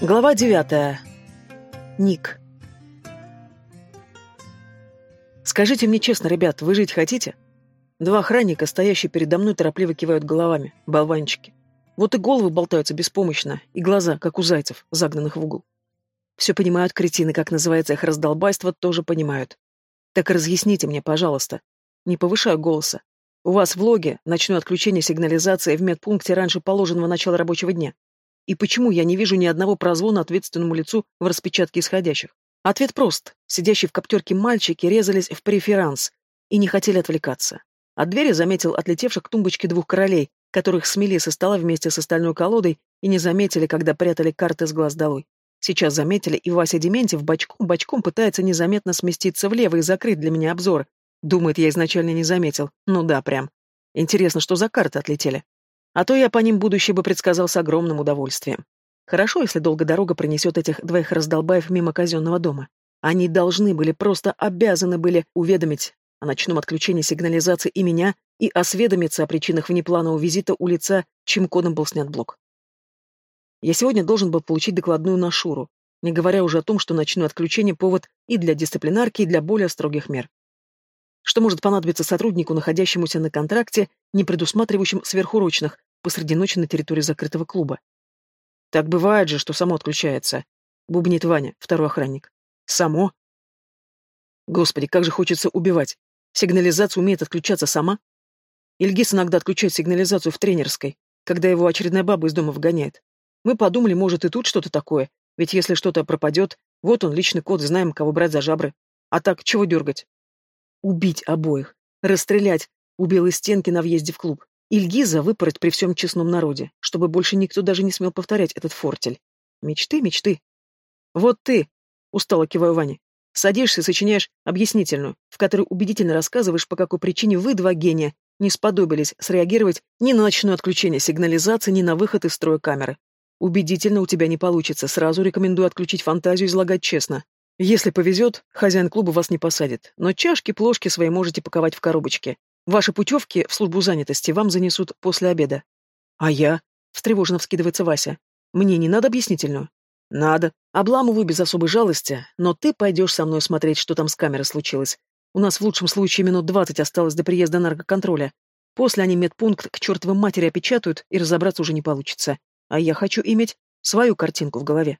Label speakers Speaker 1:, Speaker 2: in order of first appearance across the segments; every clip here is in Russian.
Speaker 1: Глава девятая. Ник. Скажите мне честно, ребят, вы жить хотите? Два охранника, стоящие передо мной, торопливо кивают головами. Болванчики. Вот и головы болтаются беспомощно, и глаза, как у зайцев, загнанных в угол. Все понимают кретины, как называется их раздолбайство, тоже понимают. Так разъясните мне, пожалуйста. Не повышаю голоса. У вас в логе ночное отключение сигнализации в медпункте раньше положенного начала рабочего дня. И почему я не вижу ни одного прозвона ответственному лицу в распечатке исходящих? Ответ прост. Сидящие в коптерке мальчики резались в преферанс и не хотели отвлекаться. От двери заметил отлетевших к тумбочке двух королей, которых смели со стола вместе с остальной колодой и не заметили, когда прятали карты с глаз долой. Сейчас заметили, и Вася Дементьев бочком-бочком пытается незаметно сместиться влево и закрыть для меня обзор. Думает, я изначально не заметил. Ну да, прям. Интересно, что за карты отлетели? А то я по ним будущее бы предсказал с огромным удовольствием. Хорошо, если долго дорога принесет этих двоих раздолбаев мимо казенного дома. Они должны были, просто обязаны были уведомить о ночном отключении сигнализации и меня, и осведомиться о причинах внепланового визита у лица, чем кодом был снят блок. Я сегодня должен был получить докладную на Шуру, не говоря уже о том, что ночное отключение – повод и для дисциплинарки, и для более строгих мер. Что может понадобиться сотруднику, находящемуся на контракте, не предусматривающим сверхурочных, посреди ночи на территории закрытого клуба? Так бывает же, что само отключается. Бубнит Ваня, второй охранник. Само? Господи, как же хочется убивать. Сигнализация умеет отключаться сама? Ильгиз иногда отключает сигнализацию в тренерской, когда его очередная баба из дома вгоняет. Мы подумали, может, и тут что-то такое, ведь если что-то пропадет, вот он, личный код, знаем, кого брать за жабры. А так, чего дергать? Убить обоих. Расстрелять у белой стенки на въезде в клуб. Ильгиза выпороть при всем честном народе, чтобы больше никто даже не смел повторять этот фортель. Мечты, мечты. Вот ты, устало киваю Ване, садишься сочиняешь объяснительную, в которой убедительно рассказываешь, по какой причине вы, два гения, не сподобились среагировать ни на ночное отключение сигнализации, ни на выход из строя камеры. Убедительно у тебя не получится, сразу рекомендую отключить фантазию и излагать честно. Если повезет, хозяин клуба вас не посадит, но чашки, плошки свои можете паковать в коробочке. Ваши путевки в службу занятости вам занесут после обеда. А я? Встревоженно вскидывается Вася. Мне не надо объяснительную? Надо. Обламываю без особой жалости, но ты пойдешь со мной смотреть, что там с камерой случилось. У нас в лучшем случае минут двадцать осталось до приезда наркоконтроля. После они медпункт к чертовой матери опечатают, и разобраться уже не получится. А я хочу иметь свою картинку в голове.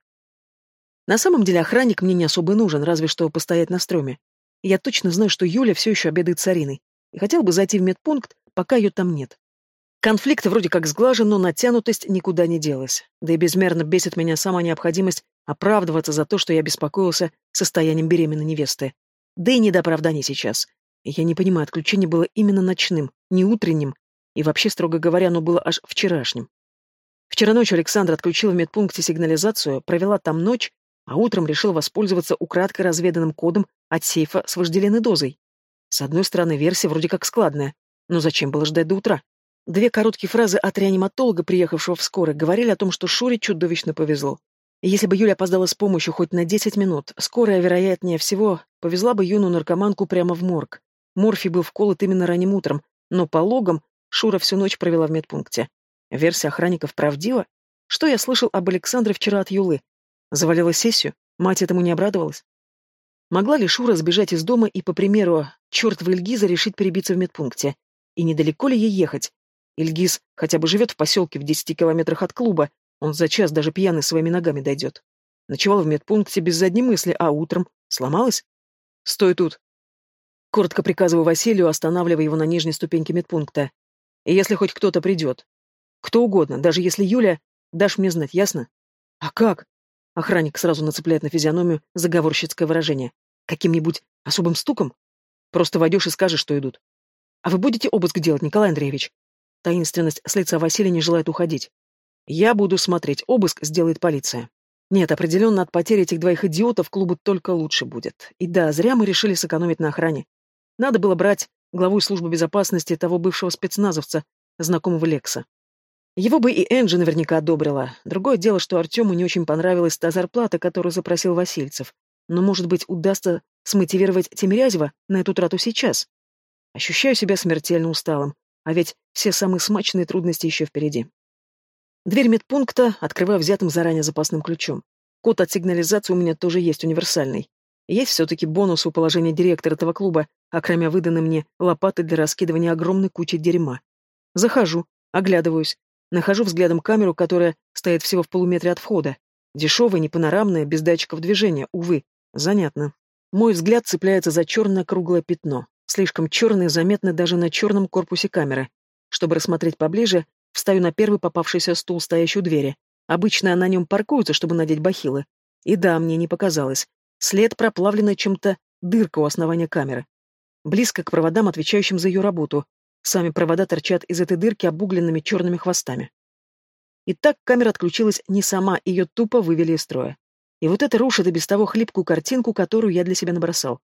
Speaker 1: На самом деле охранник мне не особо нужен, разве что постоять на стреме. Я точно знаю, что Юля все еще обедает с Ариной, и хотел бы зайти в медпункт, пока ее там нет. Конфликт вроде как сглажен, но натянутость никуда не делась. Да и безмерно бесит меня сама необходимость оправдываться за то, что я беспокоился состоянием беременной невесты. Да и не до оправданий сейчас. Я не понимаю, отключение было именно ночным, не утренним, и вообще, строго говоря, оно было аж вчерашним. Вчера ночью Александр отключил в медпункте сигнализацию, провела там ночь а утром решил воспользоваться украдкой разведанным кодом от сейфа с вожделенной дозой. С одной стороны, версия вроде как складная, но зачем было ждать до утра? Две короткие фразы от реаниматолога, приехавшего в скорой, говорили о том, что Шуре чудовищно повезло. если бы Юля опоздала с помощью хоть на 10 минут, скорая, вероятнее всего, повезла бы юную наркоманку прямо в морг. Морфий был вколот именно ранним утром, но по логам Шура всю ночь провела в медпункте. Версия охранников правдива? Что я слышал об Александре вчера от Юлы? Завалила сессию? Мать этому не обрадовалась? Могла ли Шура сбежать из дома и, по примеру чертова Ильгиза, решить перебиться в медпункте? И недалеко ли ей ехать? Ильгиз хотя бы живет в поселке в десяти километрах от клуба, он за час даже пьяный своими ногами дойдет. Ночевала в медпункте без задней мысли, а утром сломалась? Стой тут. Коротко приказываю Василию, останавливая его на нижней ступеньке медпункта. И если хоть кто-то придет. Кто угодно, даже если Юля, дашь мне знать, ясно? А как? Охранник сразу нацепляет на физиономию заговорщицкое выражение. Каким-нибудь особым стуком? Просто войдешь и скажешь, что идут. А вы будете обыск делать, Николай Андреевич? Таинственность с лица Василия не желает уходить. Я буду смотреть, обыск сделает полиция. Нет, определенно от потери этих двоих идиотов клубу только лучше будет. И да, зря мы решили сэкономить на охране. Надо было брать главу службы безопасности того бывшего спецназовца, знакомого Лекса. Его бы и Энджи наверняка одобрила. Другое дело, что Артему не очень понравилась та зарплата, которую запросил Васильцев. Но, может быть, удастся смотивировать Тимирязева на эту трату сейчас? Ощущаю себя смертельно усталым, а ведь все самые смачные трудности еще впереди. Дверь медпункта открываю взятым заранее запасным ключом. Код от сигнализации у меня тоже есть универсальный. Есть все-таки бонус у положения директора этого клуба, а кроме выданной мне лопаты для раскидывания огромной кучи дерьма. Захожу, оглядываюсь, нахожу взглядом камеру, которая стоит всего в полуметре от входа. Дешевая, не панорамная, без датчиков движения, увы. Занятно. Мой взгляд цепляется за черное круглое пятно, слишком черное заметно даже на черном корпусе камеры. Чтобы рассмотреть поближе, встаю на первый попавшийся стул, стоящий у двери. Обычно на нем паркуются, чтобы надеть бахилы. И да, мне не показалось. След проплавленной чем-то дырка у основания камеры. Близко к проводам, отвечающим за ее работу. Сами провода торчат из этой дырки обугленными черными хвостами. И так камера отключилась не сама, ее тупо вывели из строя. И вот это рушит и без того хлипкую картинку, которую я для себя набросал.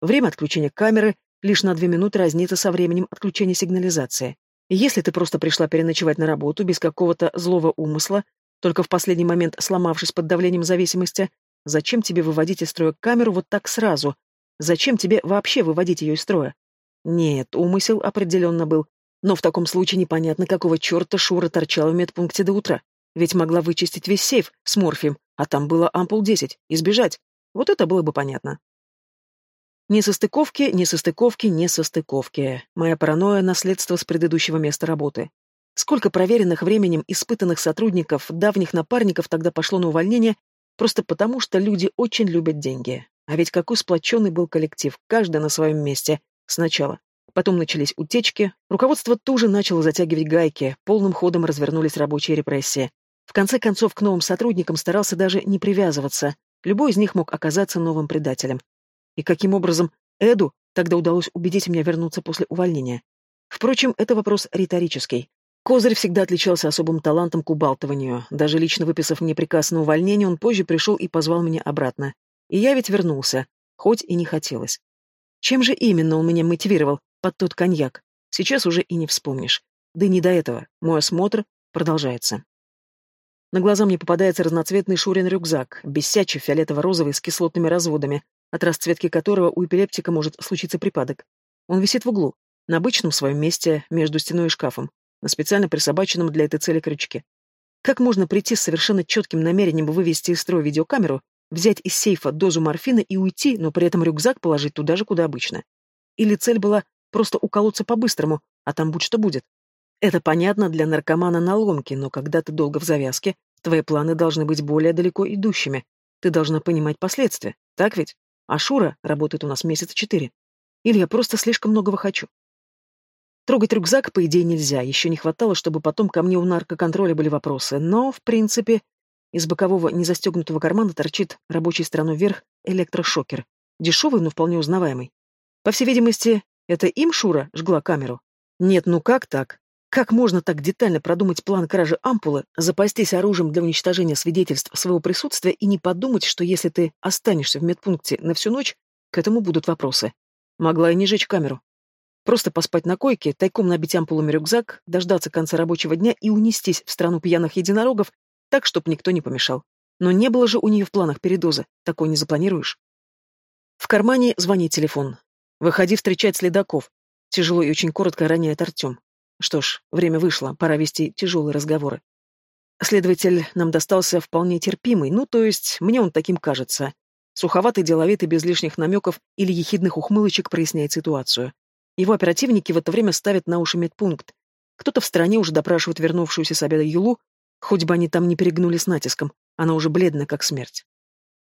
Speaker 1: Время отключения камеры лишь на две минуты разнится со временем отключения сигнализации. Если ты просто пришла переночевать на работу без какого-то злого умысла, только в последний момент сломавшись под давлением зависимости, зачем тебе выводить из строя камеру вот так сразу? Зачем тебе вообще выводить ее из строя? Нет, умысел определенно был. Но в таком случае непонятно, какого черта Шура торчала в медпункте до утра. Ведь могла вычистить весь сейф с морфием, а там было ампул 10, избежать. Вот это было бы понятно. Не состыковки, не состыковки, не состыковки. Моя паранойя — наследство с предыдущего места работы. Сколько проверенных временем испытанных сотрудников, давних напарников тогда пошло на увольнение, просто потому, что люди очень любят деньги. А ведь какой сплоченный был коллектив, каждый на своем месте. Сначала. Потом начались утечки, руководство тоже начало затягивать гайки, полным ходом развернулись рабочие репрессии. В конце концов, к новым сотрудникам старался даже не привязываться. Любой из них мог оказаться новым предателем. И каким образом Эду тогда удалось убедить меня вернуться после увольнения? Впрочем, это вопрос риторический. Козырь всегда отличался особым талантом к убалтыванию. Даже лично выписав мне приказ на увольнение, он позже пришел и позвал меня обратно. И я ведь вернулся, хоть и не хотелось. Чем же именно он меня мотивировал под тот коньяк? Сейчас уже и не вспомнишь. Да и не до этого. Мой осмотр продолжается. На глаза мне попадается разноцветный Шурин рюкзак, бесячий фиолетово-розовый с кислотными разводами, от расцветки которого у эпилептика может случиться припадок. Он висит в углу, на обычном своем месте, между стеной и шкафом, на специально присобаченном для этой цели крючке. Как можно прийти с совершенно четким намерением вывести из строя видеокамеру, взять из сейфа дозу морфина и уйти, но при этом рюкзак положить туда же, куда обычно? Или цель была просто уколоться по-быстрому, а там будь что будет? Это понятно для наркомана на ломке, но когда ты долго в завязке, твои планы должны быть более далеко идущими. Ты должна понимать последствия, так ведь? А Шура работает у нас месяца четыре. Или я просто слишком многого хочу. Трогать рюкзак, по идее, нельзя. Еще не хватало, чтобы потом ко мне у наркоконтроля были вопросы. Но, в принципе, из бокового незастегнутого кармана торчит рабочей стороной вверх электрошокер. Дешевый, но вполне узнаваемый. По всей видимости, это им Шура жгла камеру? Нет, ну как так? Как можно так детально продумать план кражи ампулы, запастись оружием для уничтожения свидетельств своего присутствия и не подумать, что если ты останешься в медпункте на всю ночь, к этому будут вопросы? Могла и не жечь камеру. Просто поспать на койке, тайком набить ампулами рюкзак, дождаться конца рабочего дня и унестись в страну пьяных единорогов, так, чтоб никто не помешал. Но не было же у нее в планах передоза, такой не запланируешь. В кармане звонит телефон. «Выходи встречать следаков», — тяжело и очень коротко роняет Артем. Что ж, время вышло, пора вести тяжелые разговоры. Следователь нам достался вполне терпимый, ну, то есть, мне он таким кажется. Суховатый, деловитый, без лишних намеков или ехидных ухмылочек проясняет ситуацию. Его оперативники в это время ставят на уши медпункт. Кто-то в стороне уже допрашивает вернувшуюся с обеда Юлу, хоть бы они там не перегнули с натиском, она уже бледна, как смерть.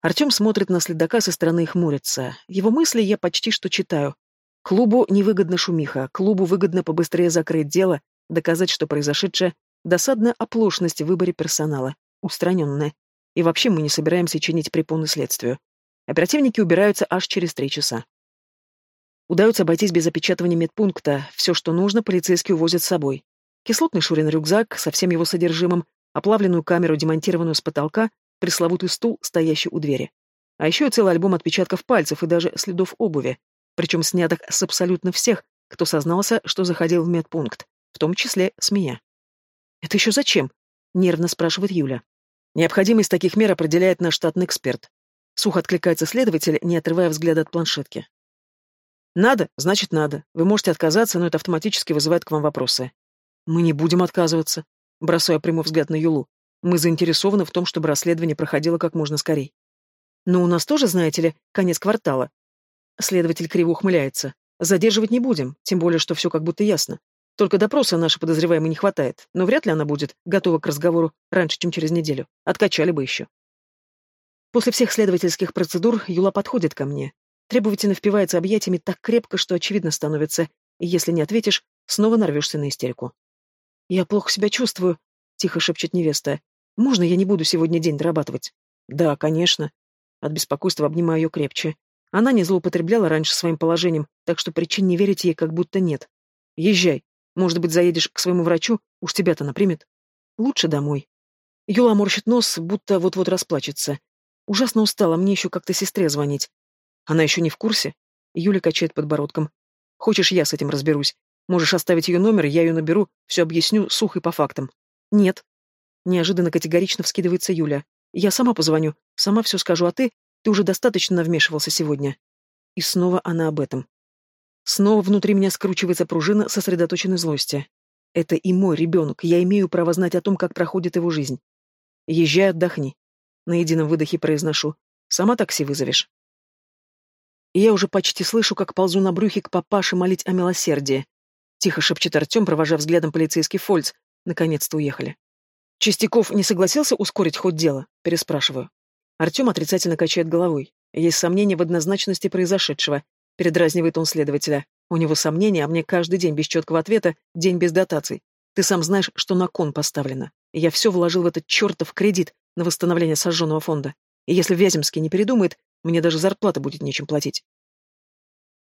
Speaker 1: Артем смотрит на следака со стороны и хмурится. Его мысли я почти что читаю. Клубу невыгодна шумиха, клубу выгодно побыстрее закрыть дело, доказать, что произошедшее — досадная оплошность в выборе персонала, устраненная. И вообще мы не собираемся чинить препоны следствию. Оперативники убираются аж через три часа. Удается обойтись без опечатывания медпункта, все, что нужно, полицейские увозят с собой. Кислотный Шурин рюкзак со всем его содержимым, оплавленную камеру, демонтированную с потолка, пресловутый стул, стоящий у двери. А еще целый альбом отпечатков пальцев и даже следов обуви, причем снятых с абсолютно всех, кто сознался, что заходил в медпункт, в том числе с меня. «Это еще зачем?» — нервно спрашивает Юля. «Необходимость таких мер определяет наш штатный эксперт». Сухо откликается следователь, не отрывая взгляда от планшетки. «Надо, значит, надо. Вы можете отказаться, но это автоматически вызывает к вам вопросы». «Мы не будем отказываться», — бросая прямой взгляд на Юлу. Мы заинтересованы в том, чтобы расследование проходило как можно скорее. Но у нас тоже, знаете ли, конец квартала. Следователь криво ухмыляется. Задерживать не будем, тем более, что все как будто ясно. Только допроса нашей подозреваемой не хватает, но вряд ли она будет готова к разговору раньше, чем через неделю. Откачали бы еще. После всех следовательских процедур Юла подходит ко мне. Требовательно впивается объятиями так крепко, что очевидно становится, если не ответишь, снова нарвешься на истерику. «Я плохо себя чувствую», — тихо шепчет невеста. «Можно я не буду сегодня день дорабатывать?» «Да, конечно». От беспокойства обнимаю ее крепче. Она не злоупотребляла раньше своим положением, так что причин не верить ей как будто нет. Езжай. Может быть, заедешь к своему врачу, уж тебя-то напримет. Лучше домой. Юла морщит нос, будто вот-вот расплачется. Ужасно устала, мне еще как-то сестре звонить. Она еще не в курсе? Юля качает подбородком. Хочешь, я с этим разберусь? Можешь оставить ее номер, я ее наберу, все объясню сухо и по фактам. Нет. Неожиданно категорично вскидывается Юля. Я сама позвоню, сама все скажу, а ты ты уже достаточно вмешивался сегодня. И снова она об этом. Снова внутри меня скручивается пружина сосредоточенной злости. Это и мой ребенок, я имею право знать о том, как проходит его жизнь. Езжай, отдохни. На едином выдохе произношу. Сама такси вызовешь. И я уже почти слышу, как ползу на брюхе к папаше молить о милосердии. Тихо шепчет Артем, провожая взглядом полицейский фольц. Наконец-то уехали. Чистяков не согласился ускорить ход дела? Переспрашиваю. Артем отрицательно качает головой. Есть сомнения в однозначности произошедшего. Передразнивает он следователя. У него сомнения, а мне каждый день без четкого ответа, день без дотаций. Ты сам знаешь, что на кон поставлено. Я все вложил в этот чертов кредит на восстановление сожженного фонда. И если Вяземский не передумает, мне даже зарплата будет нечем платить.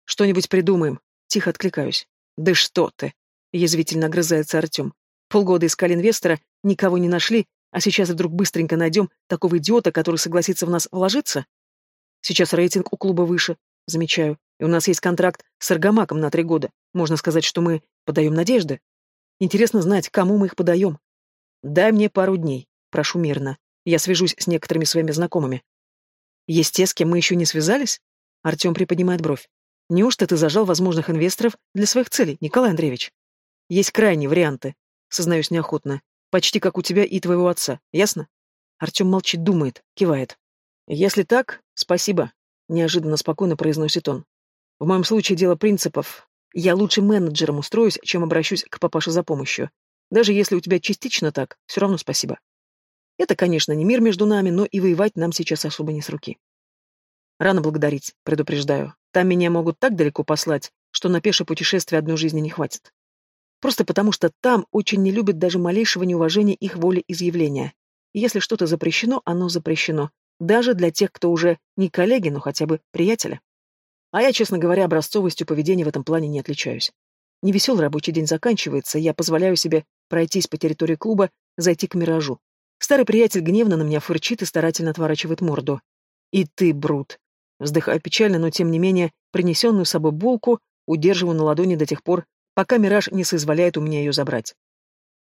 Speaker 1: Что-нибудь придумаем. Тихо откликаюсь. Да что ты! Язвительно огрызается Артем. Полгода искали инвестора, никого не нашли, а сейчас вдруг быстренько найдем такого идиота, который согласится в нас вложиться? Сейчас рейтинг у клуба выше, замечаю, и у нас есть контракт с Аргамаком на три года. Можно сказать, что мы подаем надежды. Интересно знать, кому мы их подаем. Дай мне пару дней, прошу мирно. Я свяжусь с некоторыми своими знакомыми. Есть те, с кем мы еще не связались? Артем приподнимает бровь. Неужто ты зажал возможных инвесторов для своих целей, Николай Андреевич? Есть крайние варианты, сознаюсь неохотно. Почти как у тебя и твоего отца, ясно? Артем молчит, думает, кивает. Если так, спасибо, неожиданно спокойно произносит он. В моем случае дело принципов. Я лучше менеджером устроюсь, чем обращусь к папаше за помощью. Даже если у тебя частично так, все равно спасибо. Это, конечно, не мир между нами, но и воевать нам сейчас особо не с руки. Рано благодарить, предупреждаю. Там меня могут так далеко послать, что на пешее путешествие одной жизни не хватит. Просто потому, что там очень не любят даже малейшего неуважения их воли изъявления. И если что-то запрещено, оно запрещено. Даже для тех, кто уже не коллеги, но хотя бы приятеля. А я, честно говоря, образцовостью поведения в этом плане не отличаюсь. Невеселый рабочий день заканчивается, я позволяю себе пройтись по территории клуба, зайти к миражу. Старый приятель гневно на меня фырчит и старательно отворачивает морду. «И ты, Брут!» Вздыхаю печально, но тем не менее, принесенную с собой булку удерживаю на ладони до тех пор, пока Мираж не соизволяет у меня ее забрать.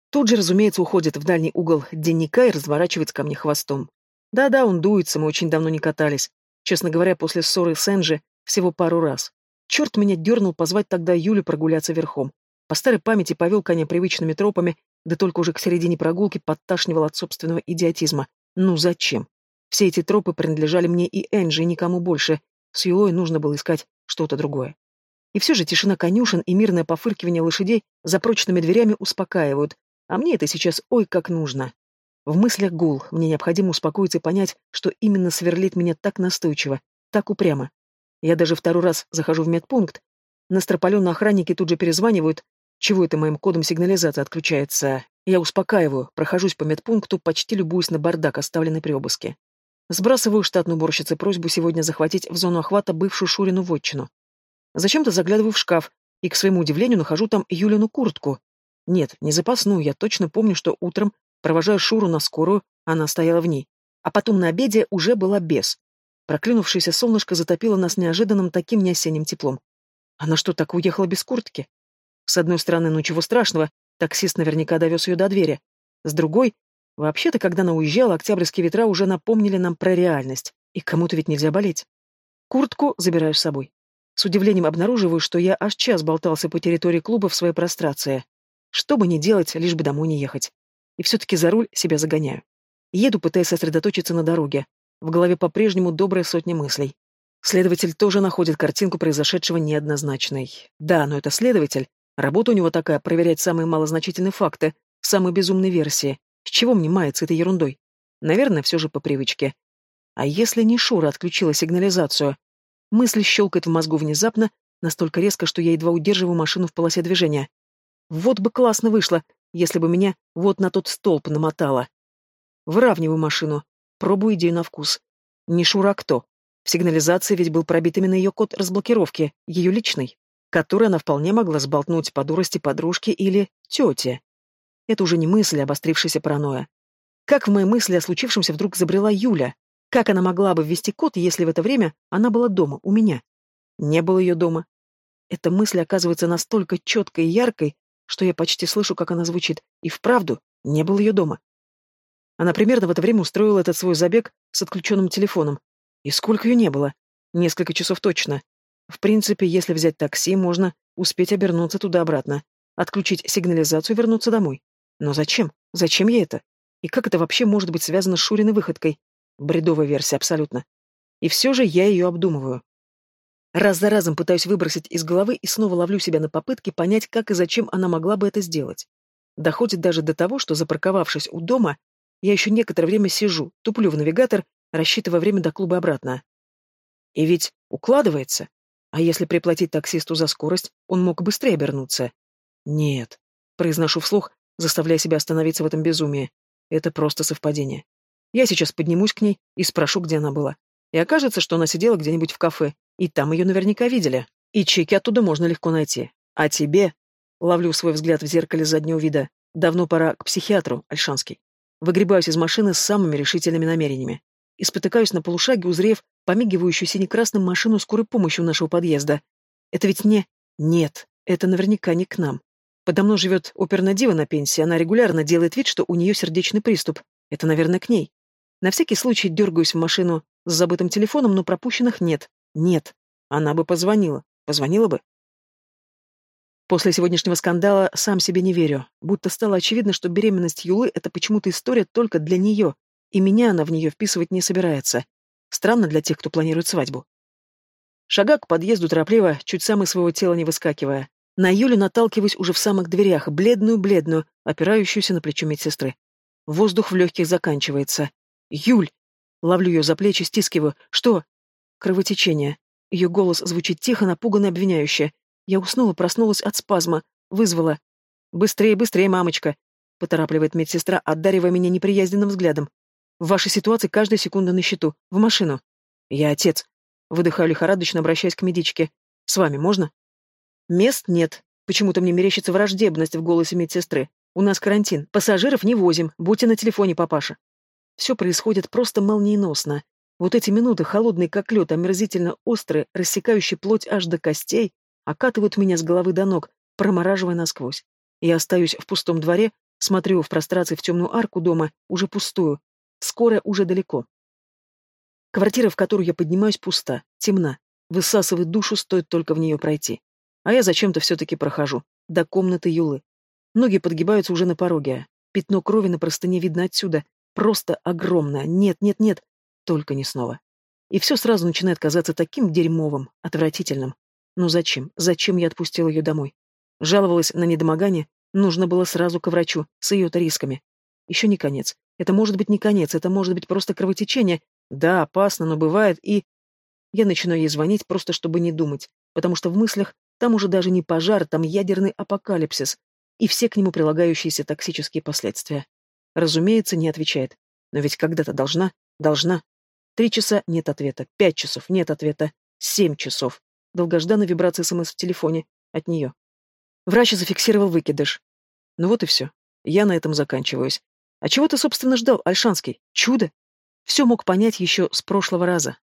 Speaker 1: Тут же, разумеется, уходит в дальний угол денника и разворачивается ко мне хвостом. Да-да, он дуется, мы очень давно не катались. Честно говоря, после ссоры с Энджи всего пару раз. Черт меня дернул позвать тогда Юлю прогуляться верхом. По старой памяти повел коня привычными тропами, да только уже к середине прогулки подташнивал от собственного идиотизма. Ну зачем? Все эти тропы принадлежали мне и Энджи, и никому больше. С Юлой нужно было искать что-то другое. И все же тишина конюшен и мирное пофыркивание лошадей за прочными дверями успокаивают, а мне это сейчас ой как нужно. В мыслях гул, мне необходимо успокоиться и понять, что именно сверлит меня так настойчиво, так упрямо. Я даже второй раз захожу в медпункт. Настропаленные охранники тут же перезванивают. Чего это моим кодом сигнализация отключается? Я успокаиваю, прохожусь по медпункту, почти любуюсь на бардак, оставленный при обыске. Сбрасываю штатную уборщице просьбу сегодня захватить в зону охвата бывшую Шурину вотчину. Зачем-то заглядываю в шкаф и, к своему удивлению, нахожу там Юлину куртку. Нет, не запасную, я точно помню, что утром, провожая Шуру на скорую, она стояла в ней. А потом на обеде уже была без. Проклюнувшееся солнышко затопило нас неожиданным таким неосенним теплом. Она что, так уехала без куртки? С одной стороны, ну чего страшного, таксист наверняка довез ее до двери. С другой, вообще-то, когда она уезжала, октябрьские ветра уже напомнили нам про реальность. И кому-то ведь нельзя болеть. Куртку забираю с собой. С удивлением обнаруживаю, что я аж час болтался по территории клуба в своей прострации. Что бы ни делать, лишь бы домой не ехать. и все-таки за руль себя загоняю. Еду, пытаясь сосредоточиться на дороге. В голове по-прежнему добрая сотня мыслей. Следователь тоже находит картинку произошедшего неоднозначной. Да, но это следователь. Работа у него такая — проверять самые малозначительные факты, самые безумные версии. С чего мне мается этой ерундой? Наверное, все же по привычке. А если не Шура отключила сигнализацию? Мысль щелкает в мозгу внезапно, настолько резко, что я едва удерживаю машину в полосе движения. Вот бы классно вышло, если бы меня вот на тот столб намотало. Выравниваю машину, пробую идею на вкус. Не Шура, кто? В сигнализации ведь был пробит именно ее код разблокировки, ее личный, который она вполне могла сболтнуть по дурости подружки или тете. Это уже не мысль, обострившаяся паранойя. Как в мои мысли о случившемся вдруг забрела Юля? Как она могла бы ввести код, если в это время она была дома, у меня? Не было ее дома. Эта мысль оказывается настолько четкой и яркой, что я почти слышу, как она звучит. И вправду, не было ее дома. Она примерно в это время устроила этот свой забег с отключенным телефоном. И сколько ее не было? Несколько часов точно. В принципе, если взять такси, можно успеть обернуться туда-обратно, отключить сигнализацию и вернуться домой. Но зачем? Зачем ей это? И как это вообще может быть связано с Шуриной выходкой? Бредовая версия, абсолютно. И все же я ее обдумываю. Раз за разом пытаюсь выбросить из головы и снова ловлю себя на попытке понять, как и зачем она могла бы это сделать. Доходит даже до того, что, запарковавшись у дома, я еще некоторое время сижу, туплю в навигатор, рассчитывая время до клуба обратно. И ведь укладывается. А если приплатить таксисту за скорость, он мог быстрее обернуться. Нет, произношу вслух, заставляя себя остановиться в этом безумии. Это просто совпадение. Я сейчас поднимусь к ней и спрошу, где она была. И окажется, что она сидела где-нибудь в кафе, и там ее наверняка видели. И чеки оттуда можно легко найти. А тебе? Ловлю свой взгляд в зеркале заднего вида. Давно пора к психиатру, Альшанский. Выгребаюсь из машины с самыми решительными намерениями. И спотыкаюсь на полушаге, узрев помигивающую сине-красным машину скорой помощи у нашего подъезда. Это ведь не... Нет, это наверняка не к нам. Подо мной живет оперная дива на пенсии, она регулярно делает вид, что у нее сердечный приступ. Это, наверное, к ней. На всякий случай дергаюсь в машину с забытым телефоном, но пропущенных нет. Нет. Она бы позвонила. Позвонила бы. После сегодняшнего скандала сам себе не верю. Будто стало очевидно, что беременность Юлы — это почему-то история только для нее, и меня она в нее вписывать не собирается. Странно для тех, кто планирует свадьбу. Шага к подъезду торопливо, чуть сам из своего тела не выскакивая. На Юлю наталкиваюсь уже в самых дверях, бледную-бледную, опирающуюся на плечо медсестры. Воздух в легких заканчивается. «Юль!» Ловлю ее за плечи, стискиваю. «Что?» Кровотечение. Ее голос звучит тихо, напуганно, обвиняюще. Я уснула, проснулась от спазма. Вызвала. «Быстрее, быстрее, мамочка!» Поторапливает медсестра, одаривая меня неприязненным взглядом. «В вашей ситуации каждая секунда на счету. В машину». «Я отец». Выдыхаю лихорадочно, обращаясь к медичке. «С вами можно?» «Мест нет. Почему-то мне мерещится враждебность в голосе медсестры. У нас карантин. Пассажиров не возим. Будьте на телефоне, папаша». Все происходит просто молниеносно. Вот эти минуты, холодные как лед, омерзительно острые, рассекающие плоть аж до костей, окатывают меня с головы до ног, промораживая насквозь. Я остаюсь в пустом дворе, смотрю в прострации в темную арку дома, уже пустую. Скоро уже далеко. Квартира, в которую я поднимаюсь, пуста, темна. Высасывает душу, стоит только в нее пройти. А я зачем-то все-таки прохожу. До комнаты Юлы. Ноги подгибаются уже на пороге. Пятно крови на простыне видно отсюда. Просто огромное. Нет, нет, нет. Только не снова. И все сразу начинает казаться таким дерьмовым, отвратительным. Ну зачем? Зачем я отпустила ее домой? Жаловалась на недомогание, нужно было сразу к врачу, с ее-то рисками. Еще не конец. Это может быть не конец, это может быть просто кровотечение. Да, опасно, но бывает, и... Я начинаю ей звонить, просто чтобы не думать, потому что в мыслях там уже даже не пожар, там ядерный апокалипсис и все к нему прилагающиеся токсические последствия. Разумеется, не отвечает. Но ведь когда-то должна, должна. Три часа — нет ответа. Пять часов — нет ответа. Семь часов. Долгожданная вибрация СМС в телефоне. От нее. Врач зафиксировал выкидыш. Ну вот и все. Я на этом заканчиваюсь. А чего ты, собственно, ждал, Альшанский? Чудо? Все мог понять еще с прошлого раза.